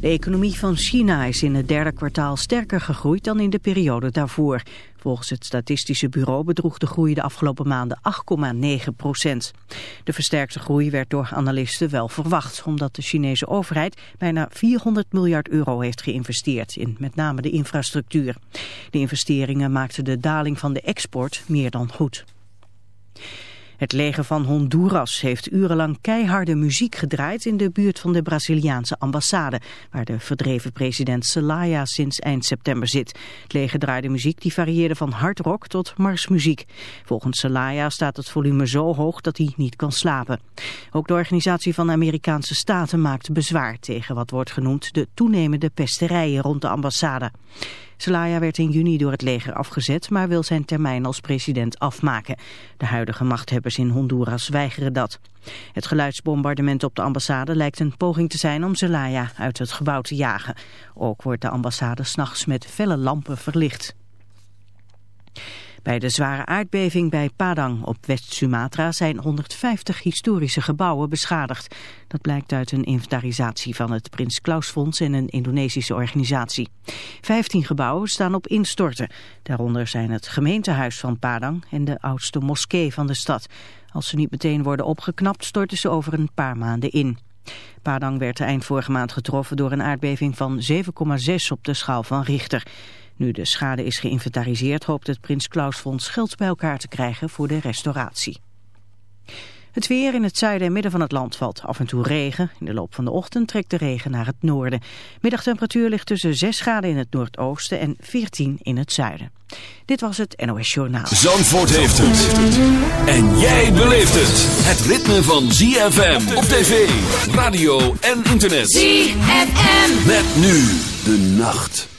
De economie van China is in het derde kwartaal sterker gegroeid dan in de periode daarvoor. Volgens het Statistische Bureau bedroeg de groei de afgelopen maanden 8,9 procent. De versterkte groei werd door analisten wel verwacht, omdat de Chinese overheid bijna 400 miljard euro heeft geïnvesteerd in met name de infrastructuur. De investeringen maakten de daling van de export meer dan goed. Het leger van Honduras heeft urenlang keiharde muziek gedraaid in de buurt van de Braziliaanse ambassade, waar de verdreven president Zelaya sinds eind september zit. Het leger draaide muziek die varieerde van hardrock tot marsmuziek. Volgens Zelaya staat het volume zo hoog dat hij niet kan slapen. Ook de Organisatie van Amerikaanse Staten maakt bezwaar tegen wat wordt genoemd de toenemende pesterijen rond de ambassade. Zelaya werd in juni door het leger afgezet, maar wil zijn termijn als president afmaken. De huidige machthebbers in Honduras weigeren dat. Het geluidsbombardement op de ambassade lijkt een poging te zijn om Zelaya uit het gebouw te jagen. Ook wordt de ambassade s'nachts met felle lampen verlicht. Bij de zware aardbeving bij Padang op West-Sumatra zijn 150 historische gebouwen beschadigd. Dat blijkt uit een inventarisatie van het Prins Klaus Fonds en een Indonesische organisatie. 15 gebouwen staan op instorten. Daaronder zijn het gemeentehuis van Padang en de oudste moskee van de stad. Als ze niet meteen worden opgeknapt storten ze over een paar maanden in. Padang werd eind vorige maand getroffen door een aardbeving van 7,6 op de schaal van Richter. Nu de schade is geïnventariseerd hoopt het Prins Klaus Fonds geld bij elkaar te krijgen voor de restauratie. Het weer in het zuiden en midden van het land valt af en toe regen. In de loop van de ochtend trekt de regen naar het noorden. Middagtemperatuur ligt tussen 6 graden in het noordoosten en 14 in het zuiden. Dit was het NOS Journaal. Zandvoort heeft het. En jij beleeft het. Het ritme van ZFM op tv, radio en internet. ZFM. Met nu de nacht.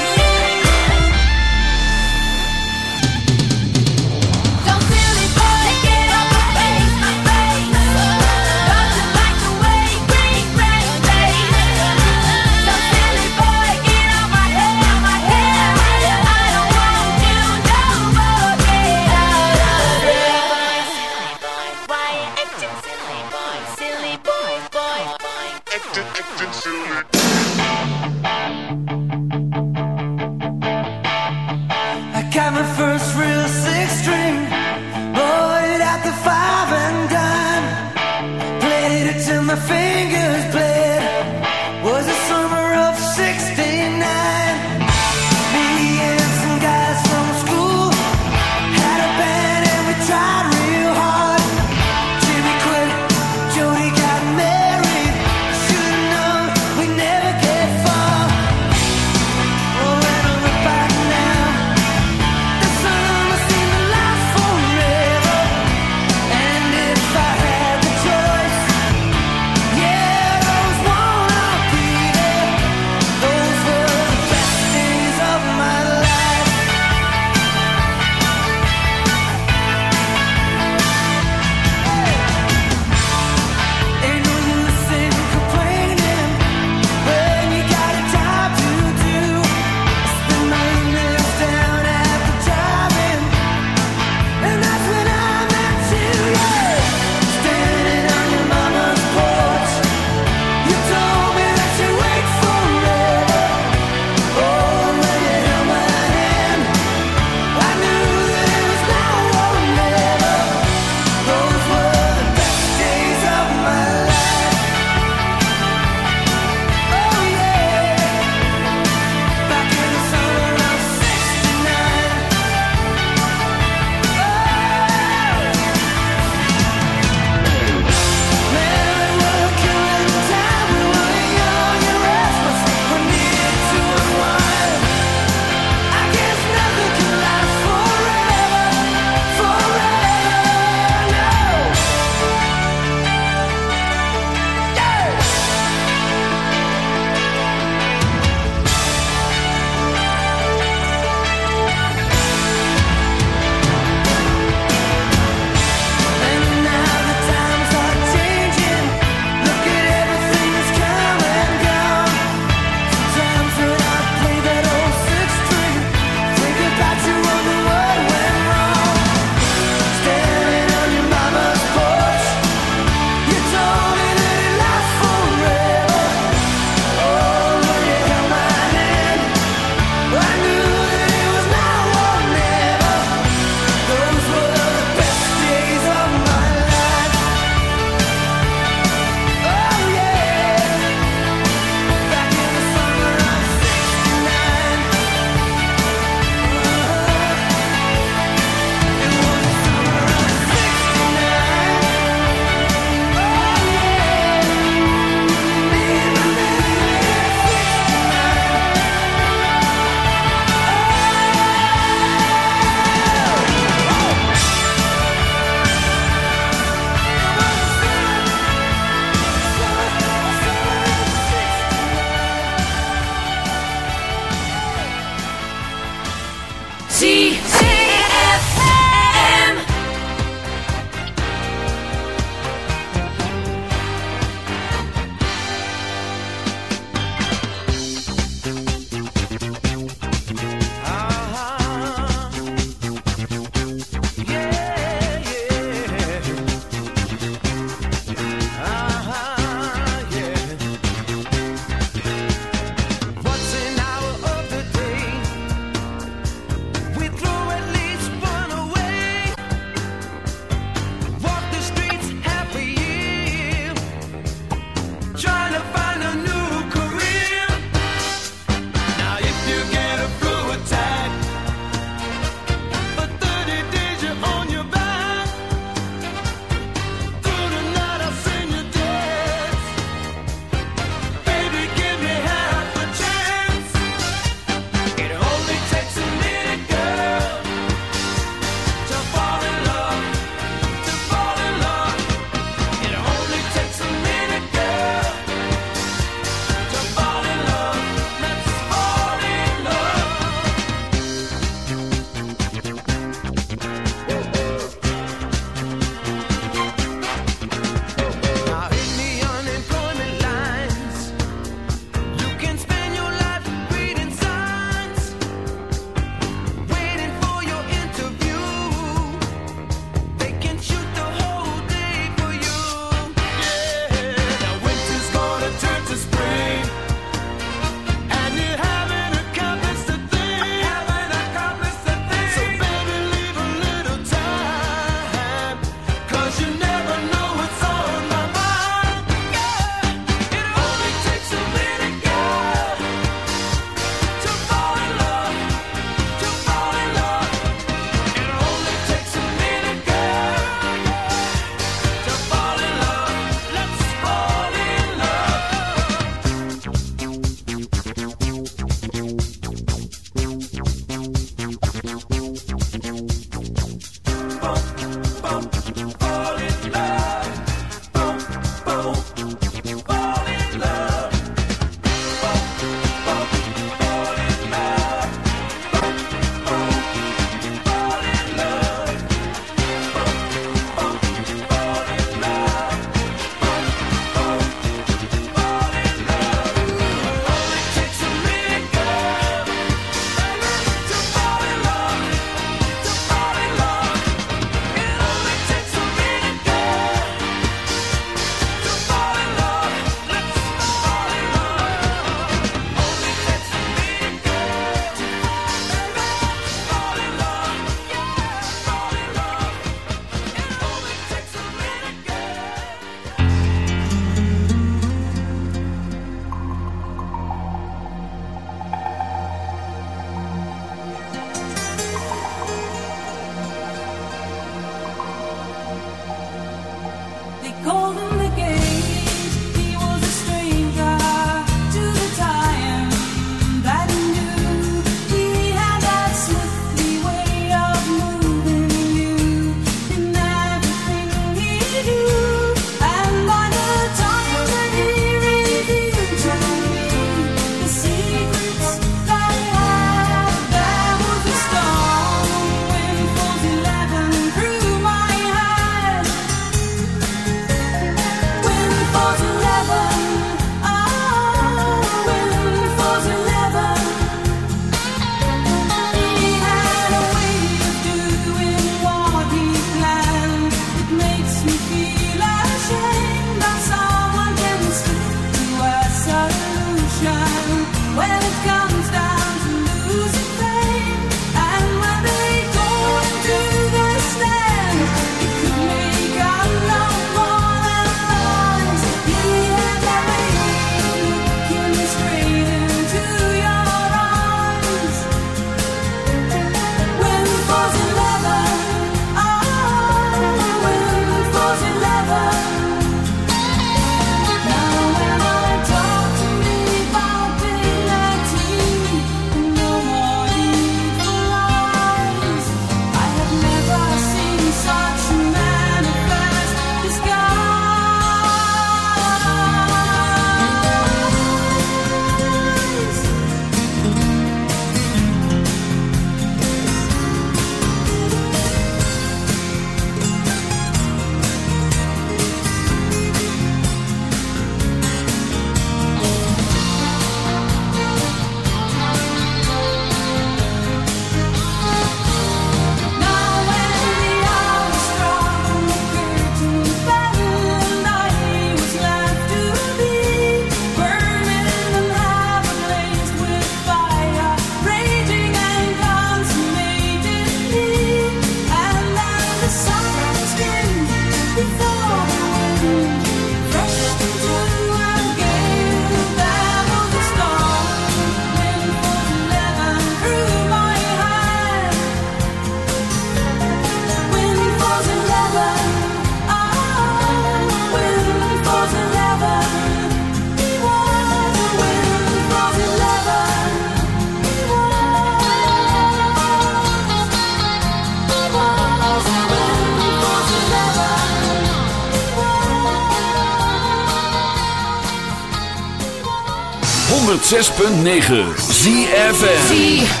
106.9 ZFM.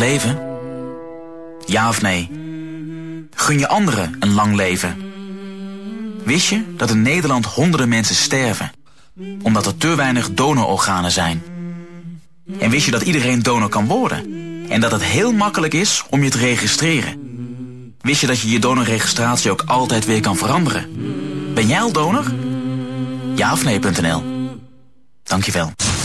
leven? Ja of nee? Gun je anderen een lang leven? Wist je dat in Nederland honderden mensen sterven? Omdat er te weinig donororganen zijn. En wist je dat iedereen donor kan worden? En dat het heel makkelijk is om je te registreren? Wist je dat je je donorregistratie ook altijd weer kan veranderen? Ben jij al donor? Ja of nee.nl Dankjewel.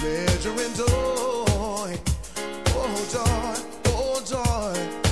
pleasure and joy. Oh, joy, oh, joy.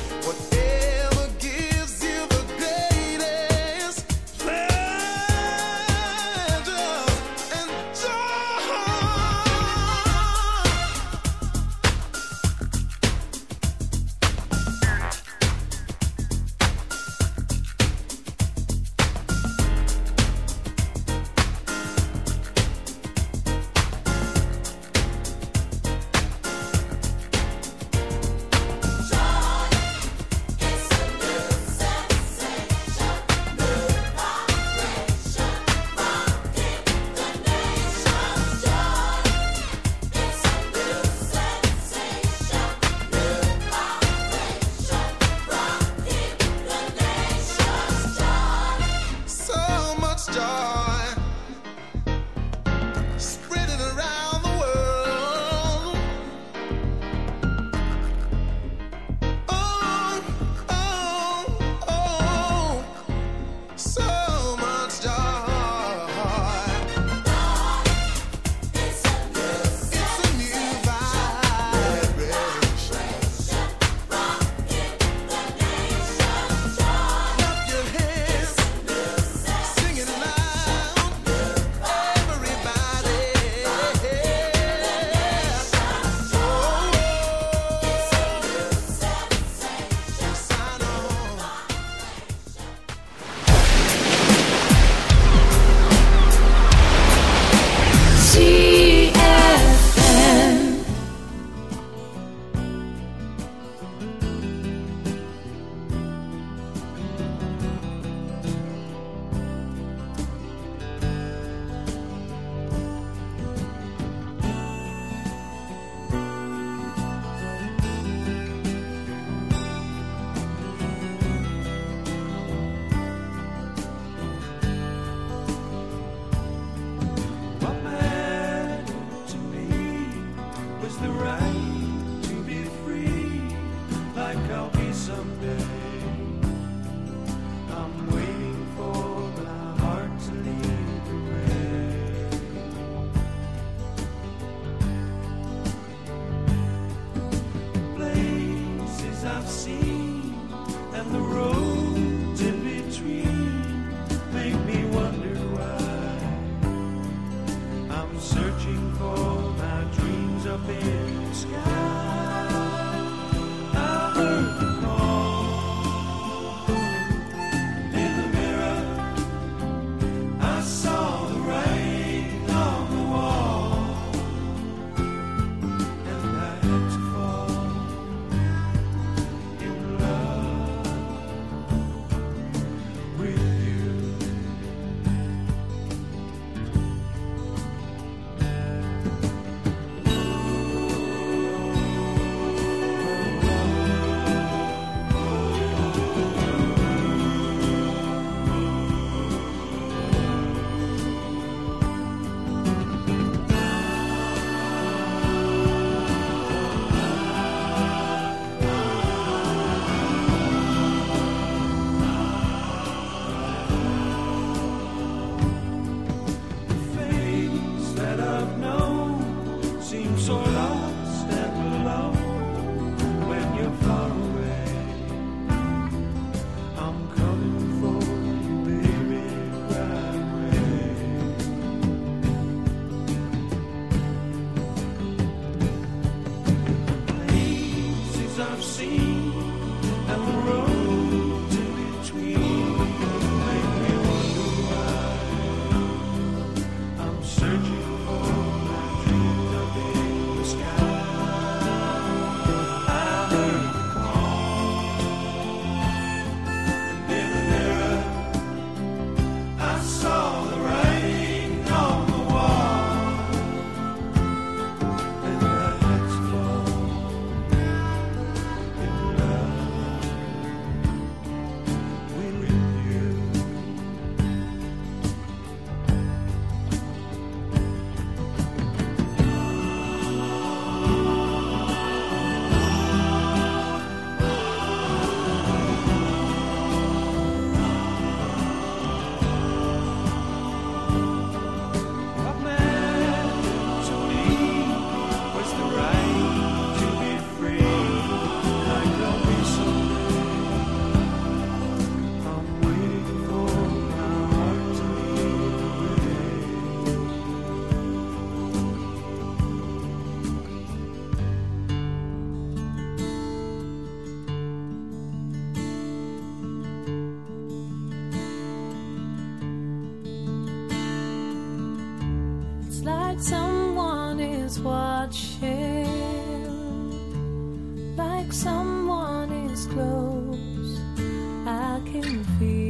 Feel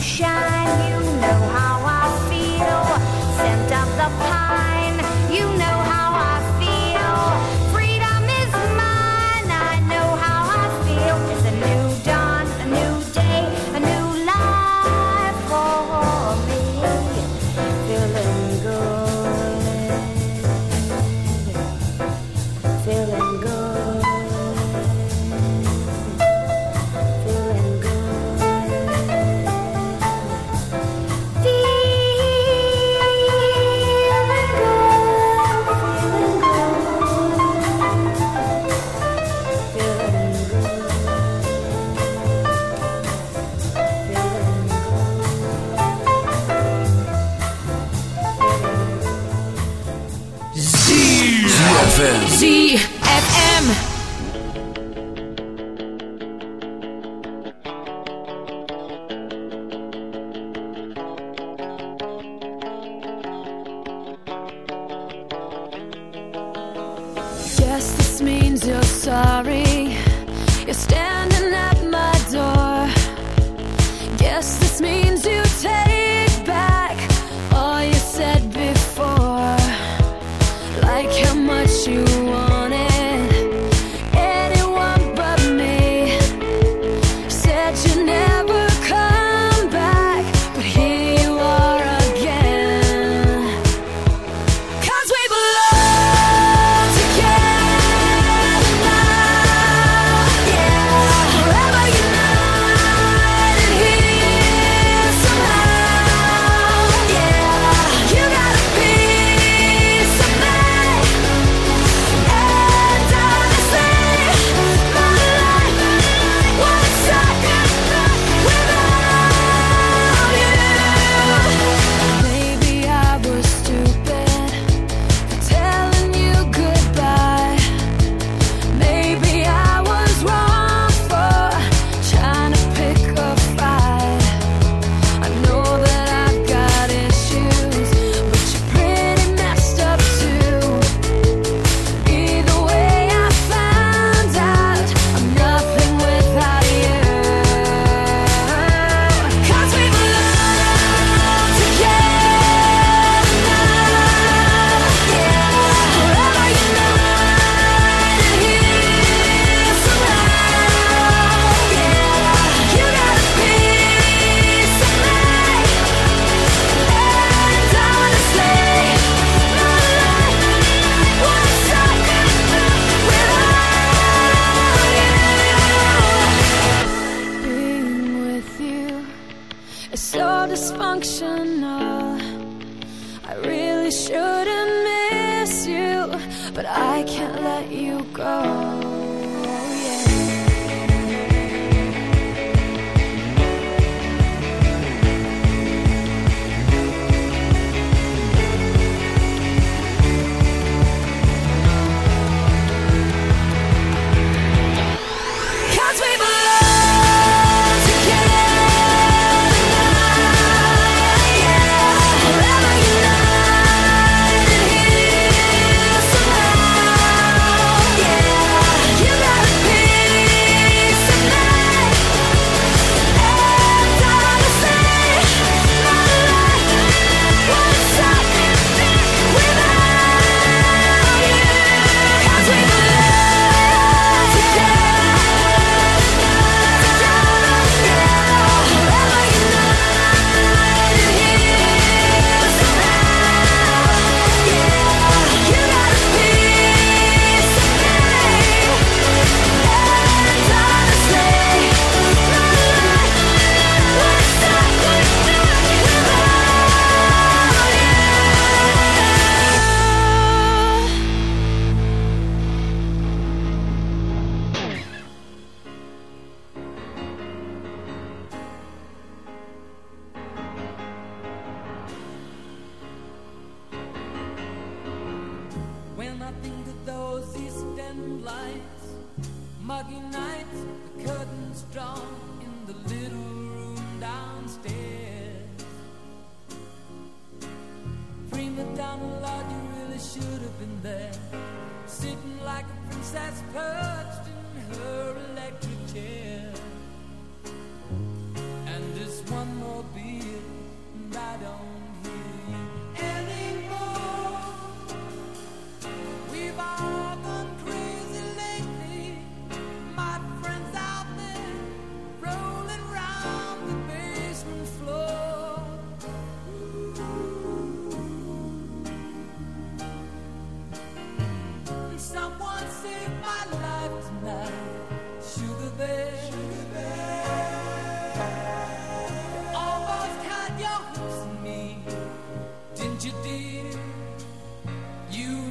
shine,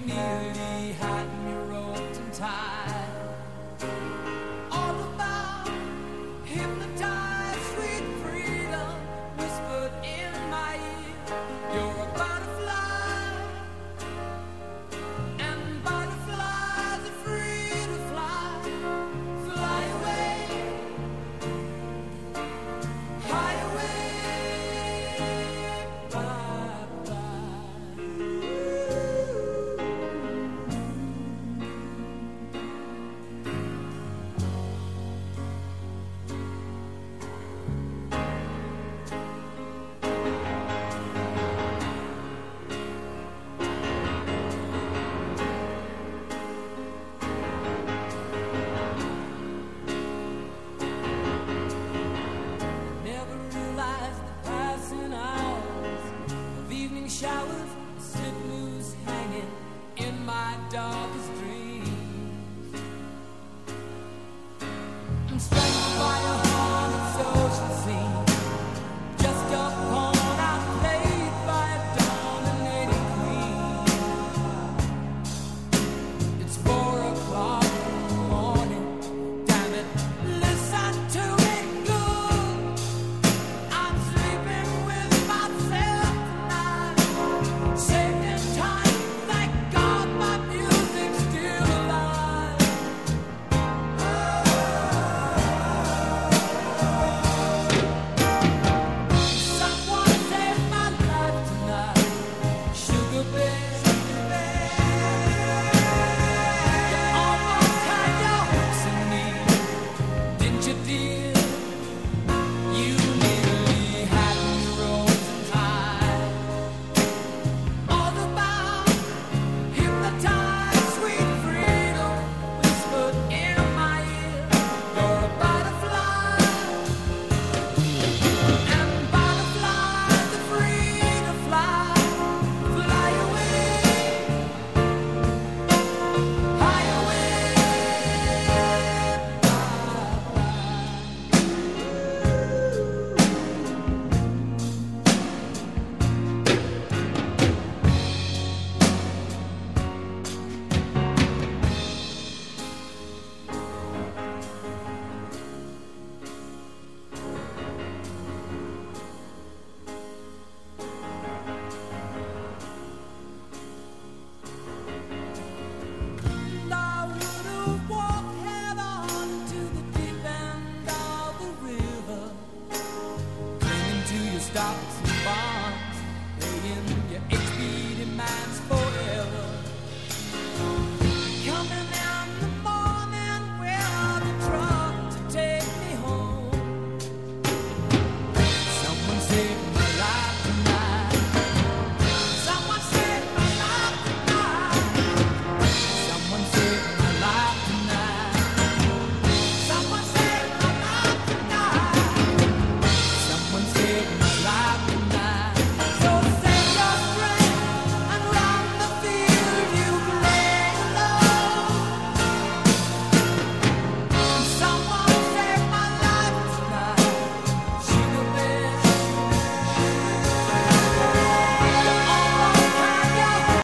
nearly had me roped and tied.